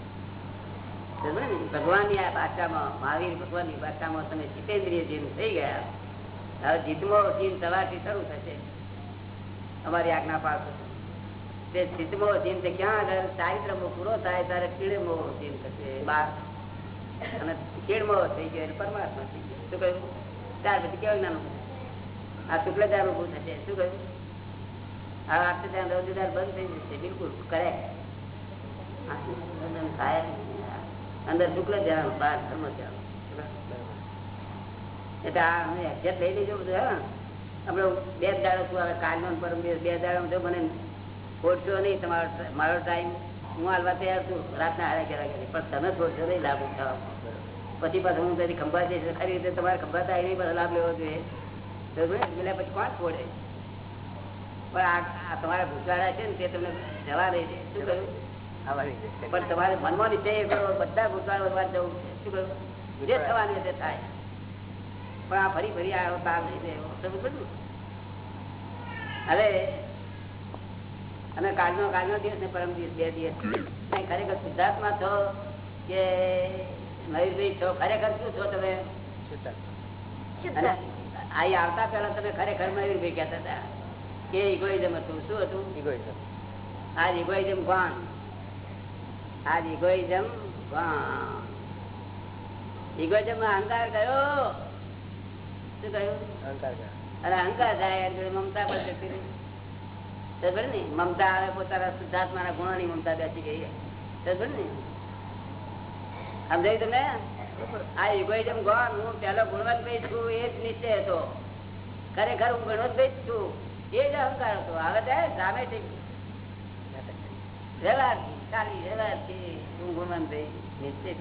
ભગવાનની આ ભાષામાં, મહાવીર ભગવાનની ભાષામાં તમે જીતેન્દ્રિય જીન થઈ ગયા. હવે જીતમો જીન સવારથી શરૂ થશે. અમારી આજ્ઞા પાડશો તે આગળ ચારિત્રમો પૂરો થાય ત્યારે કીડમો થશે. બાર. અને કીડમો થઈ ગયો એટલે થઈ ગયો. શું કહ્યું? ત્યાર આ શુક્લ ઉભું શું કહ્યું? આ બંધ થઈ જશે. બિલકુલ કરેક્ટ અંદર શુક્લ ધ્યાન બહાર ધર્મ એટલે આ adjust થઈ લેજો બધું, હા. આપણે બે દાડો શું આવે? કાલનો પરમ બે દાડો મને છોડશો નહીં તમારો મારો ટાઈમ હું હાલવા તૈયાર છું. રાતના હારે કર્યા કરી પણ તમે છોડશો નહીં લાભ ઉઠાવો પછી પાછું હું તેથી ખંભા જઈશ. ખરી રીતે તમારે ખંભા થાય નહીં પાછો લાભ લેવો જોઈએ. મળ્યા પછી કોણ છોડે? પણ આ તમારા ભૂસાડા છે ને તે તમને જવા દે છે. શું કહ્યું? પણ તમારે મનમાં નિશ્ચય કરો. બધા ભૂસાડા વધવા જવું શું કહ્યું? જે થવાનું તે થાય. પણ આ ફરી ફરી આવ્યો તાર નહીં દેવો. સમજ ને? હવે અને કાલનો કાલનો દિવસ ને પરમ દિવસ બે દિવસ. નહીં ખરેખર સિદ્ધાર્થમાં છો કે મયુરભાઈ છો ખરેખર શું છો તમે? અહીં આવતા પેલા તમે ખરેખર મયુરભાઈ કહેતા હતા કે ઇગોઇઝમ હતું. શું હતું? ઇગોઇઝમ આ ઇગોઇઝમ કોણ? આ ઇગોઇઝમ કોણ? ઇગોઇઝમમાં અહંકાર કયો શું કયું અહંકાર કરે. અને અહંકાર જાય મમતા પર જતી રહી. સમજ્યો ને મમતા આવે પોતાના શુદ્ધાત્માના ગુણોની મમતા બેસી ગઈ ને સમજાયું તમે આ ઇગોઇઝમ ગોન હું પેલો ગુણવંત ભાઈ છું એ જ નિશ્ચય હતો. ખરેખર હું ગુણવંત ભાઈ જ છું. એ જ અહંકાર હતો. હવે તે સામે વ્યવહારથી ખાલી વ્યવહારથી હું ગુણવંત નિશ્ચય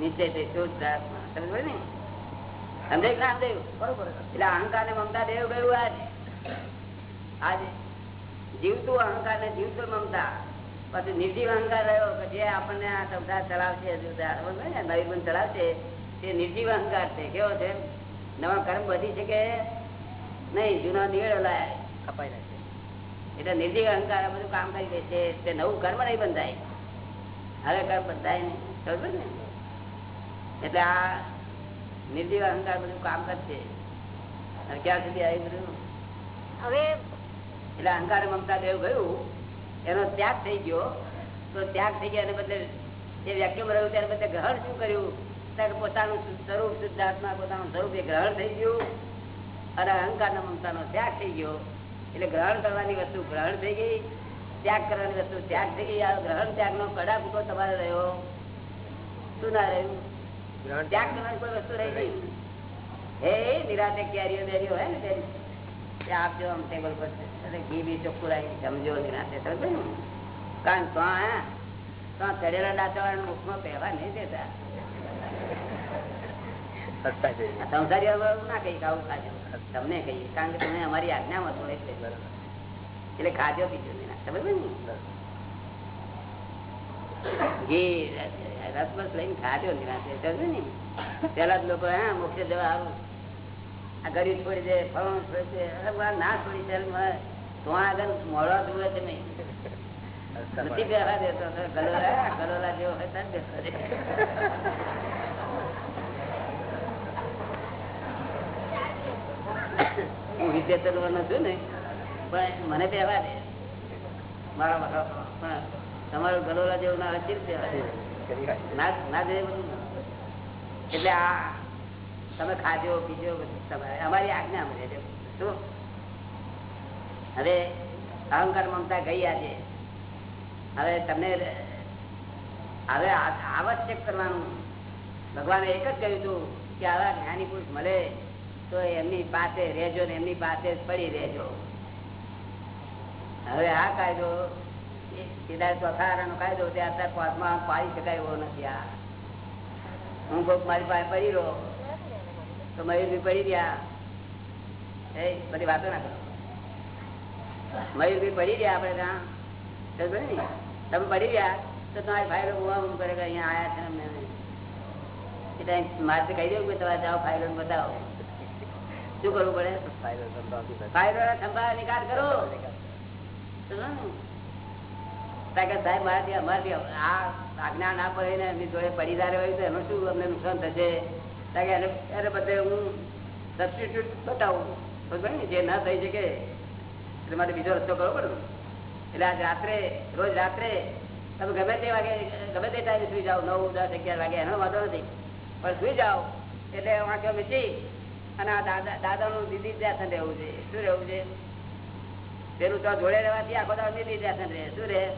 નિશ્ચય થઈ શુદ્ધાત્મા સમજ ને સમજાય ના સમજાયું? બરોબર. એટલે અહંકાર ને મમતા દેવ ગયું આજે આજે જીવતું અહંકાર ને જીવતું મમતા. પછી નિર્જીવ અહંકાર રહ્યો કે જે આપણને આ સંસાર ચલાવશે નવી નવીન ચલાવશે, તે નિર્જીવ અહંકાર છે. કેવો છે? નવા કર્મ વધી છે કે નહીં, જૂના નિવેડો લાય કપાઈ નાખે. એટલે નિર્જીવ અહંકાર બધું કામ કરી દે છે, તે નવું કર્મ નહીં બંધાય. હવે કર્મ બંધાય નહીં. ખબર ને? એટલે આ નિર્જીવ અહંકાર બધું કામ કરશે. ક્યાં સુધી આવી બધું? હવે એટલે અહંકાર મમતા દેવ ગયું એનો ત્યાગ થઈ ગયો. તો ત્યાગ થઈ ગયા એને બદલે જે વ્યાખ્યામાં રહ્યું ત્યારે બદલે ગ્રહણ શું કર્યું? ત્યારે પોતાનું સ્વરૂપ શુદ્ધાત્મા પોતાનું સ્વરૂપ એ ગ્રહણ થઈ ગયું. અને અહંકાર મમતાનો ત્યાગ થઈ ગયો. એટલે ગ્રહણ કરવાની વસ્તુ ગ્રહણ થઈ ગઈ ત્યાગ કરવાની વસ્તુ ત્યાગ થઈ ગઈ. આ ગ્રહણ ત્યાગનો કડા ભૂકો તમારે રહ્યો. શું ના રહ્યું? ત્યાગ કરવાની કોઈ વસ્તુ રહી ગઈ હે નિરાતે કેરીઓ બેરીઓ હોય ને બેરી તે આપજો આમ ટેબલ પર એટલે ઘી બી ચોખ્ખું રાખી સમજો નિરાતે સમજો ને? કારણ તો ચડેલા દાંતવાળા મુખમાં પહેવા નહીં દેતા. ના કહીએ આવું ખાજો તમને કહીએ કારણ કે તમે અમારી આજ્ઞામાં છો એટલે. બરાબર. એટલે ખાજો પીજો નહીં. સમજ ને? બરાબર. ઘી રસબસ લઈને ખાજો નિરાતે પેલા જ લોકો હા મુખ્ય જવા આવું. ગરીબ છોડી દે ફળવાનું છોડી દે અરે ના છોડી દે તો આગળ મોડવા જુએ છે નહીં? નથી. દેતો ગલોલા જેવો હોય હું વિદ્યાર્થી ચલવાનો છું ને પણ મને બેહવા દે. મારા પણ તમારું ગલોલા જેવું ના દે. ના ના જોઈએ એટલે આ તમે ખાજો પીજો અમારી આજ્ઞા મળે છે. શું હવે અહંકાર, મમતા ગઈ આજે. હવે તમને, હવે આવશ્યક કરવાનું. ભગવાને એક જ કહ્યું હતું કે આવા જ્ઞાની પુરુષ મળે તો એમની પાસે રહેજો ને એમની પાસે જ પડી રહેજો. હવે આ કાયદો સીધા ચોથાનો કાયદો તે અત્યારે કોર્ટમાં પાડી શકાય એવો નથી આ. હું કોઈક મારી પાસે પડી રહ્યો. તો મયુરભી પડી ગયા એ બધી વાતો ના કરો. મયુરભી પડી ગયા આપણે ત્યાં. ને? તમે પડી ગયા તો તમારી ફાઇલો ઉવા કરે કે અહીંયા આયા છે અમને એટલે મારે કહી દેવું કે તમારે જાઓ ફાઇલો બતાવો. શું કરવું પડે? ફાઇલો ખંભા નિકાલ કરો. સાહેબ મારાથી અમારાથી આ આજ્ઞા ના પડે ને એમની જોડે પડીદાર હોય તો એમાં શું અમને નુકસાન થશે? એને બધે હું સબસ્ટિટ્યુટ બતાવું. ને? જે ના થઈ શકે એટલે માટે બીજો રસ્તો કરવો પડે. એટલે આજ રાત્રે રોજ રાત્રે તમે ગમે તે વાગે ગમે તે ટાઈમે સુઈ જાઓ. નવ દસ અગિયાર વાગે એનો વાંધો નથી. પણ સુઈ જાઓ. એટલે વાંચો મીચી અને આ દાદા દાદાનું દીદી ધ્યાન રહેવું છે. શું રહેવું છે? પેલું તો જોડે રહેવાથી આખો દાદા દીદી ધ્યાન રહે. શું રહે?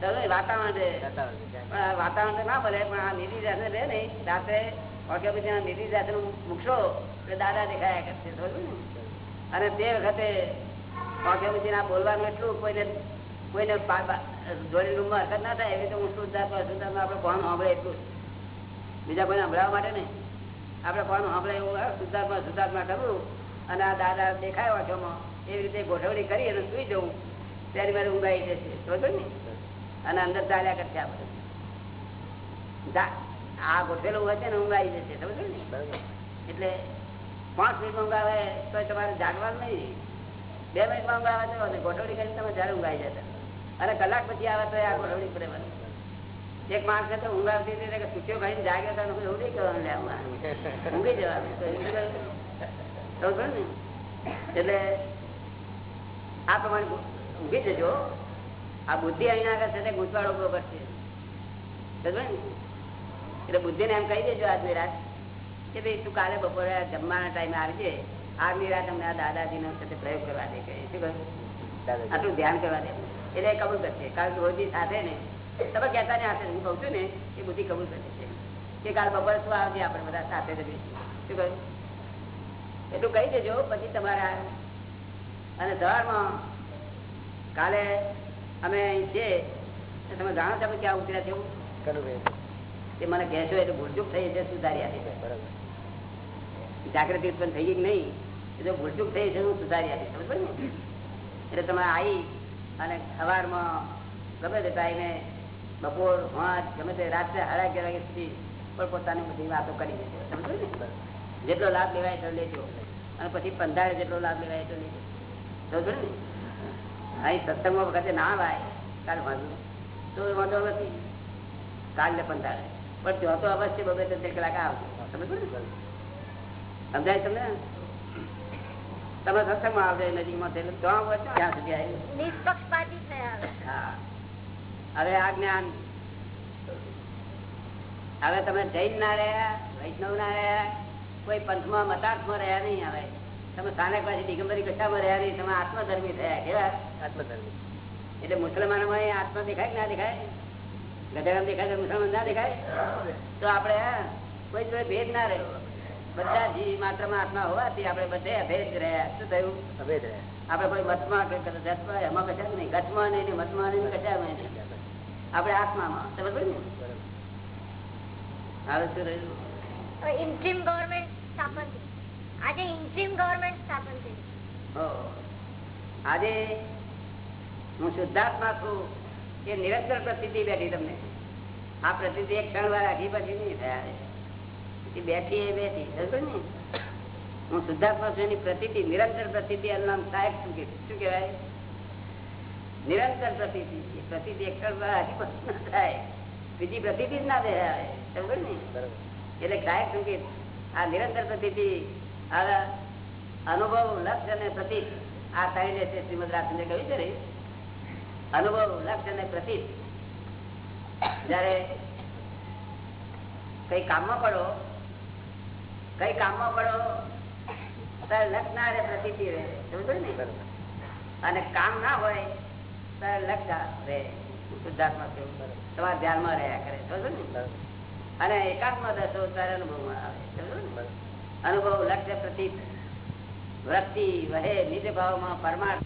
ચાલો વાતાવરણ રહે. વાતાવરણ પણ આ વાતાવરણ ના ભલે પણ આ નિધિ શાસન રહે નહીં. રાત્રે ને? અને તે વખતે પછી ના બોલવાનું એટલું કોઈને કોઈને જોડી રૂમમાં હરકત ના થાય, એવી તો હું શુદ્ધાત્મા આપણે કોણ સાંભળે એટલું બીજા કોઈને સંભળાવવા માટે નહીં. આપણે કોણ સાંભળે એવું શુદ્ધાત્મા શુદ્ધાત્મા કરવું અને આ દાદા દેખાય વાંચોમાં એવી રીતે ગોઠવણી કરી અને સુઈ જવું. ત્યારે મારે ઊંઘાઈ જશે બરોબર ને? અને અંદર ચાલ્યા કરશે આ બધું. જા- આ ગોઠવેલું હોય છે ને ઊંઘ આવી જશે સમજો ને? એટલે પાંચ મિનિટ ઊંઘ આવે તો તમારે જાગવાનું નહીં. બે મિનિટમાં ઊંઘ આવે તો ગોઠવણી કરીને તમે જયારે ઊંઘ આવી જતા અને કલાક પછી આવે તો આ ગોઠવણી પડે એક માણસ તો ઊંઘ આવતી હતી કે સૂચ્યો ખાઈને જાગ્યો તો એવું નહીં કરવાનું લે ઊંઘી જવાનું. ને? એટલે આ પ્રમાણે ઊંઘી જજો. આ બુદ્ધિ અહીંયા આગળ છે તે ગૂંચવાડો ઊભો કરશે ને? એટલે બુદ્ધિને એમ કહી દેજો આજની રાત કે ભાઈ તું કાલે બપોરે જમવાના ટાઈમે આવજે. આજની રાત અમને આ દાદાજીનો સાથે પ્રયોગ કરવા દે કહે શું કહ્યું? આટલું ધ્યાન કરવા દે. એટલે કબૂલ કરશે. કારણ કે રોજી સાથે ને તમે કહેતા ને આશે હું કહું છું ને એ બુદ્ધિ કબૂલ કરશે. કે કાલ બપોરે શું આવજે આપણે બધા સાથે જ શું કહ્યું? એટલું કહી દેજો પછી તમારા અને સવારમાં કાલે અમે છીએ તમે જાણો છો કે ક્યાં ઉતર્યા છે એવું? તે મને કહેશો એટલે ભૂલચૂક થઈ છે સુધારી આપી જાગૃતિ ઉત્પન્ન થઈ ગઈ નહીં એ તો ભૂલચૂક થઈ છે હું સુધારી આપી સમજ ને? એટલે તમે આવી અને સવારમાં ગમે તે ટાઈમે બપોર પાંચ ગમે તે રાત્રે સાડા અગિયાર વાગ્યા સુધી પણ પોતાની બધી વાતો કરી દેજો સમજો ને? જેટલો લાભ લેવાય એટલો લેજો. અને પછી પંધારે જેટલો લાભ લેવાય એટલો લેજો. સમજો ને? અહીં સત્સંગમાં વખતે ના આવે કાલ વાંધો તો એ વાંધો નથી. કાલે પંદાળે પણ ત્યાં તો અવશ્ય બબે ત્રણ કલાક આવશે સમજાય તમને? તમે સત્સંગમાં આવજો નજીકમાં થયેલું. ત્યાં હોય ત્યાં સુધી આવી નિષ્પક્ષપાતી થયા હવે. હા. આ જ્ઞાન. હવે તમે જૈન ના રહ્યા વૈષ્ણવ ના રહ્યા કોઈ પંથમાં મતાર્થમાં રહ્યા નહીં હવે. તમે સ્થાનક પાછી દિગંબરી કથામાં રહ્યા નહીં તમે આત્મધર્મી થયા. કેવા? આત્મધર્મી. એટલે મુસલમાનોમાં આત્મા દેખાય કે ના દેખાય? ગધેડામાં દેખાય મુસલમાન ના દેખાય? તો આપણે કોઈ જોડે ભેદ ના રહ્યો બધા જીવ માત્રમાં આત્મા હોવાથી આપણે બધે અભેદ રહ્યા. શું થયું? અભેદ રહ્યા. આપણે કોઈ મતમાં કે જતમાં એમાં કશા નહીં. ગતમાં નહીં ને મતમાં નહીં ને કશામાં નહીં. આપણે આત્મામાં. સમજ પડી ને? હવે શું રહ્યું ઇન્ટ્રીમ ગવર્મેન્ટ સ્થાપન આજે ઇન્ટ્રીમ ગવર્મેન્ટ સ્થાપન થઈ આજે હું શુદ્ધાત્મા છું. એ નિરંતર પ્રસિદ્ધિ બેઠી તમને. આ પ્રસિદ્ધિ એક ક્ષણ વાર આખી પછી નહીં થયા બેઠી એ બેઠી ને? હું શુદ્ધાત્મા છું એની પ્રતિતિ, નિરંતર પ્રતિતિ એનું નામ સાહેબ શું કે શું કહેવાય? નિરંતર પ્રતિતિ. એ એક ક્ષણ વાર પછી ના થાય. બીજી પ્રતિતિ જ ના થાય સમજો ને? એટલે સહાયક સંકેત આ નિરંતર પ્રતિથી અનુભવ, લક્ષ અને પ્રતીક આ ત્રણ શ્રીમદ રાજચંદ્ર કહ્યું છે ને? અનુભવ લક્ષ અને પ્રતીક જયારે કઈ કામમાં પડો કઈ કામમાં પડો ત્યારે લક્ષ ના રહે પ્રતીતિ રહે. સમજો ને? અને કામ ના હોય ત્યારે લક્ષ રહે. શુદ્ધાત્મા કેવું તમારા ધ્યાનમાં રહ્યા કરે. સમજો ને? અને એકાત્મા દસો ત્યારે અનુભવમાં આવે. સમજો ને? અનુભવ લક્ષ્ય પ્રતિ વૃત્તિ વહે નિજ ભાવમાં પરમાર્થ.